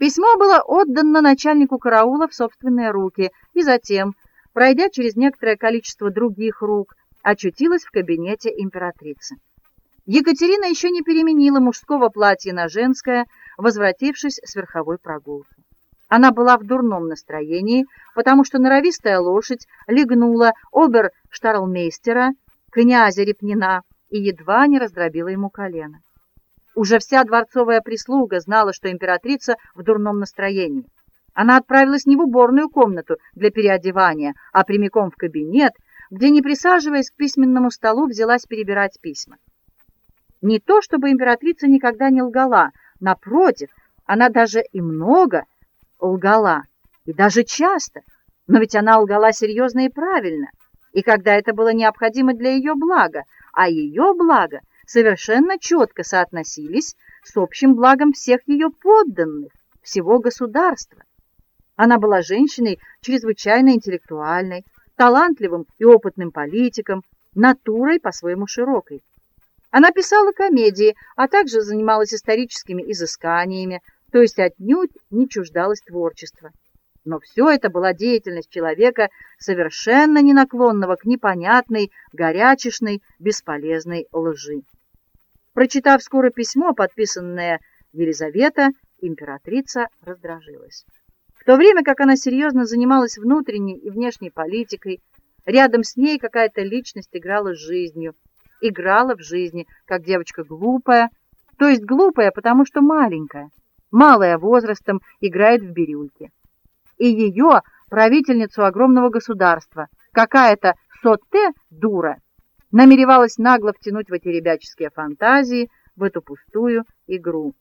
Письмо было отдано начальнику караула в собственные руки, и затем, пройдя через некоторое количество других рук, очутилось в кабинете императрицы. Екатерина еще не переменила мужского платья на женское, возвратившись с верховой прогулки. Она была в дурном настроении, потому что норовистая лошадь легнула обер-штарлмейстера, князя Репнина, и едва не раздробила ему колено. Уже вся дворцовая прислуга знала, что императрица в дурном настроении. Она отправилась не в уборную комнату для переодевания, а прямиком в кабинет, где, не присаживаясь к письменному столу, взялась перебирать письма. Не то чтобы императрица никогда не лгала, напротив, она даже и много лгала, и даже часто. Но ведь она лгала серьезно и правильно, и когда это было необходимо для ее блага, а ее благо совершенно четко соотносились с общим благом всех ее подданных, всего государства. Она была женщиной чрезвычайно интеллектуальной, талантливым и опытным политиком, натурой по-своему широкой. Она писала комедии, а также занималась историческими изысканиями, то есть отнюдь не чуждалась творчества. Но все это была деятельность человека, совершенно не наклонного к непонятной, горячешной, бесполезной лжи. Прочитав скоро письмо, подписанное Елизавета, императрица раздражилась. В то время как она серьезно занималась внутренней и внешней политикой, рядом с ней какая-то личность играла с жизнью, играла в жизни, как девочка глупая, то есть глупая, потому что маленькая, малая возрастом, играет в бирюльки и ее, правительницу огромного государства, какая-то Сотте дура, намеревалась нагло втянуть в эти ребяческие фантазии, в эту пустую игру.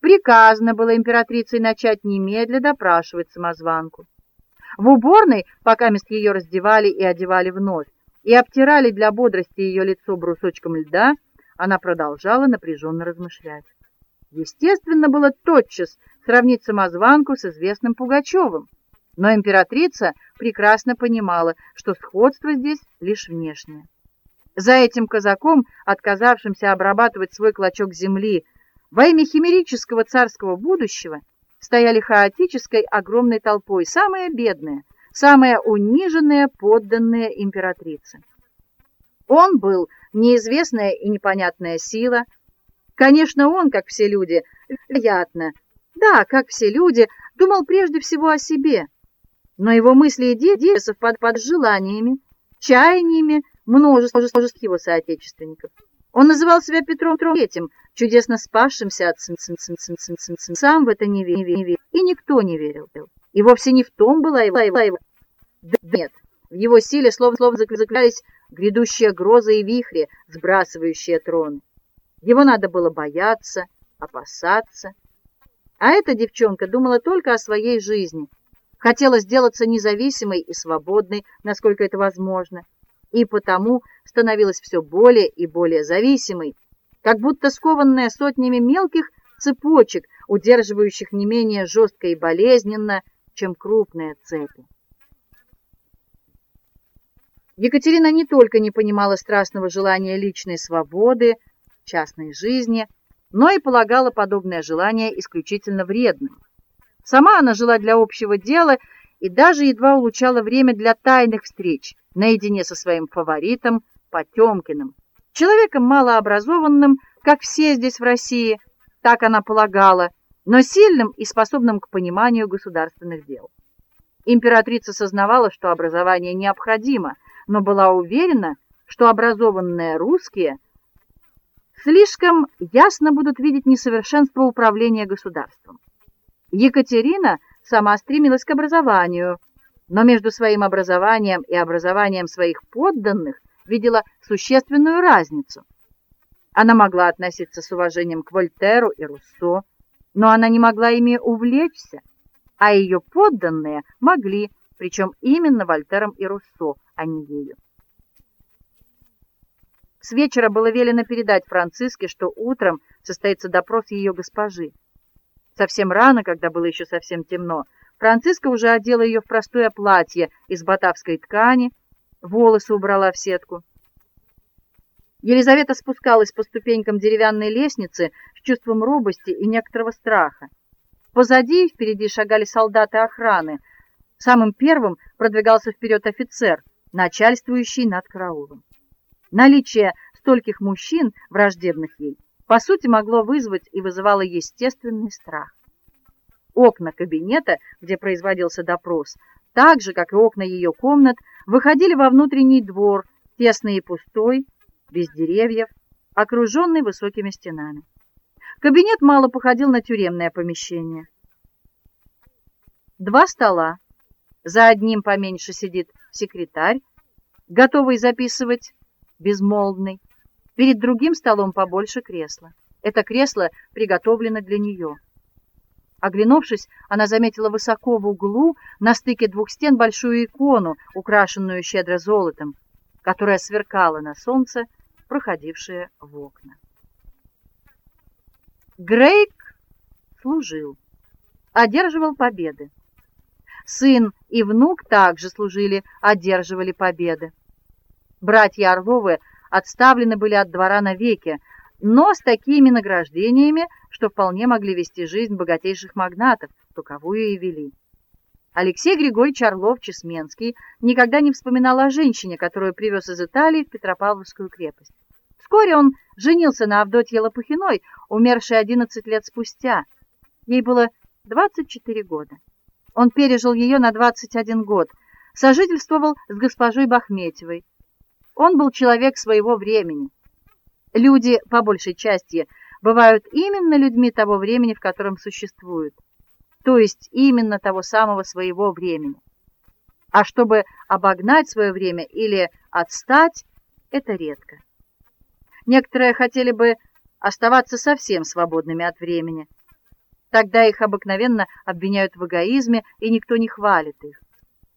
Приказано было императрицей начать немедля допрашивать самозванку. В уборной, пока мест ее раздевали и одевали вновь, и обтирали для бодрости ее лицо брусочком льда, она продолжала напряженно размышлять. Естественно было тотчас сравнить самозванку с известным Пугачевым, но императрица прекрасно понимала, что сходство здесь лишь внешнее. За этим казаком, отказавшимся обрабатывать свой клочок земли во имя химерического царского будущего, стояли хаотической огромной толпой самые бедные, самые униженные подданные императрицы. Он был неизвестная и непонятная сила. Конечно, он, как все люди, вероятно, да, как все люди, думал прежде всего о себе, но его мысли и действия совпадали с желаниями, чаяниями множества его соотечественников. Он называл себя Петром Третьим, чудесно спасшимся от сам в это не верил, и никто не верил. И вовсе не в том была его, его. нет, в его силе словно, словно заключались грядущие грозы и вихри, сбрасывающие трон. Его надо было бояться, опасаться, а эта девчонка думала только о своей жизни, хотела сделаться независимой и свободной, насколько это возможно, и потому становилась все более и более зависимой, как будто скованная сотнями мелких цепочек, удерживающих не менее жестко и болезненно, чем крупные цепи. Екатерина не только не понимала страстного желания личной свободы, частной жизни, но и полагала подобное желание исключительно вредным. Сама она жила для общего дела и даже едва улучшала время для тайных встреч наедине со своим фаворитом Потемкиным, человеком малообразованным, как все здесь в России, так она полагала, но сильным и способным к пониманию государственных дел. Императрица сознавала, что образование необходимо, но была уверена, что образованные русские слишком ясно будут видеть несовершенство управления государством. Екатерина сама стремилась к образованию, но между своим образованием и образованием своих подданных видела существенную разницу. Она могла относиться с уважением к Вольтеру и Руссо, но она не могла ими увлечься, а ее подданные могли, причем именно Вольтером и Руссо, а не ею. С вечера было велено передать Франциске, что утром состоится допрос ее госпожи. Совсем рано, когда было еще совсем темно, Франциска уже одела ее в простое платье из батавской ткани, волосы убрала в сетку. Елизавета спускалась по ступенькам деревянной лестницы с чувством робости и некоторого страха. Позади и впереди шагали солдаты охраны. Самым первым продвигался вперед офицер, начальствующий над караулом. Наличие стольких мужчин, враждебных ей, по сути могло вызвать и вызывало естественный страх. Окна кабинета, где производился допрос, так же, как и окна ее комнат, выходили во внутренний двор, тесный и пустой, без деревьев, окруженный высокими стенами. Кабинет мало походил на тюремное помещение. Два стола. За одним поменьше сидит секретарь, готовый записывать, безмолвный. Перед другим столом побольше кресла. Это кресло приготовлено для нее. Оглянувшись, она заметила высоко в углу на стыке двух стен большую икону, украшенную щедро золотом, которая сверкала на солнце, проходившее в окна. Грейк служил, одерживал победы. Сын и внук также служили, одерживали победы. Братья Орловы отставлены были от двора навеки, но с такими награждениями, что вполне могли вести жизнь богатейших магнатов, таковую и вели. Алексей Григорьевич Орлов-Чесменский никогда не вспоминал о женщине, которую привез из Италии в Петропавловскую крепость. Вскоре он женился на Авдотье Лопухиной, умершей 11 лет спустя. Ей было 24 года. Он пережил ее на 21 год, сожительствовал с госпожой Бахметьевой. Он был человек своего времени. Люди, по большей части, бывают именно людьми того времени, в котором существуют, то есть именно того самого своего времени. А чтобы обогнать свое время или отстать, это редко. Некоторые хотели бы оставаться совсем свободными от времени. Тогда их обыкновенно обвиняют в эгоизме, и никто не хвалит их.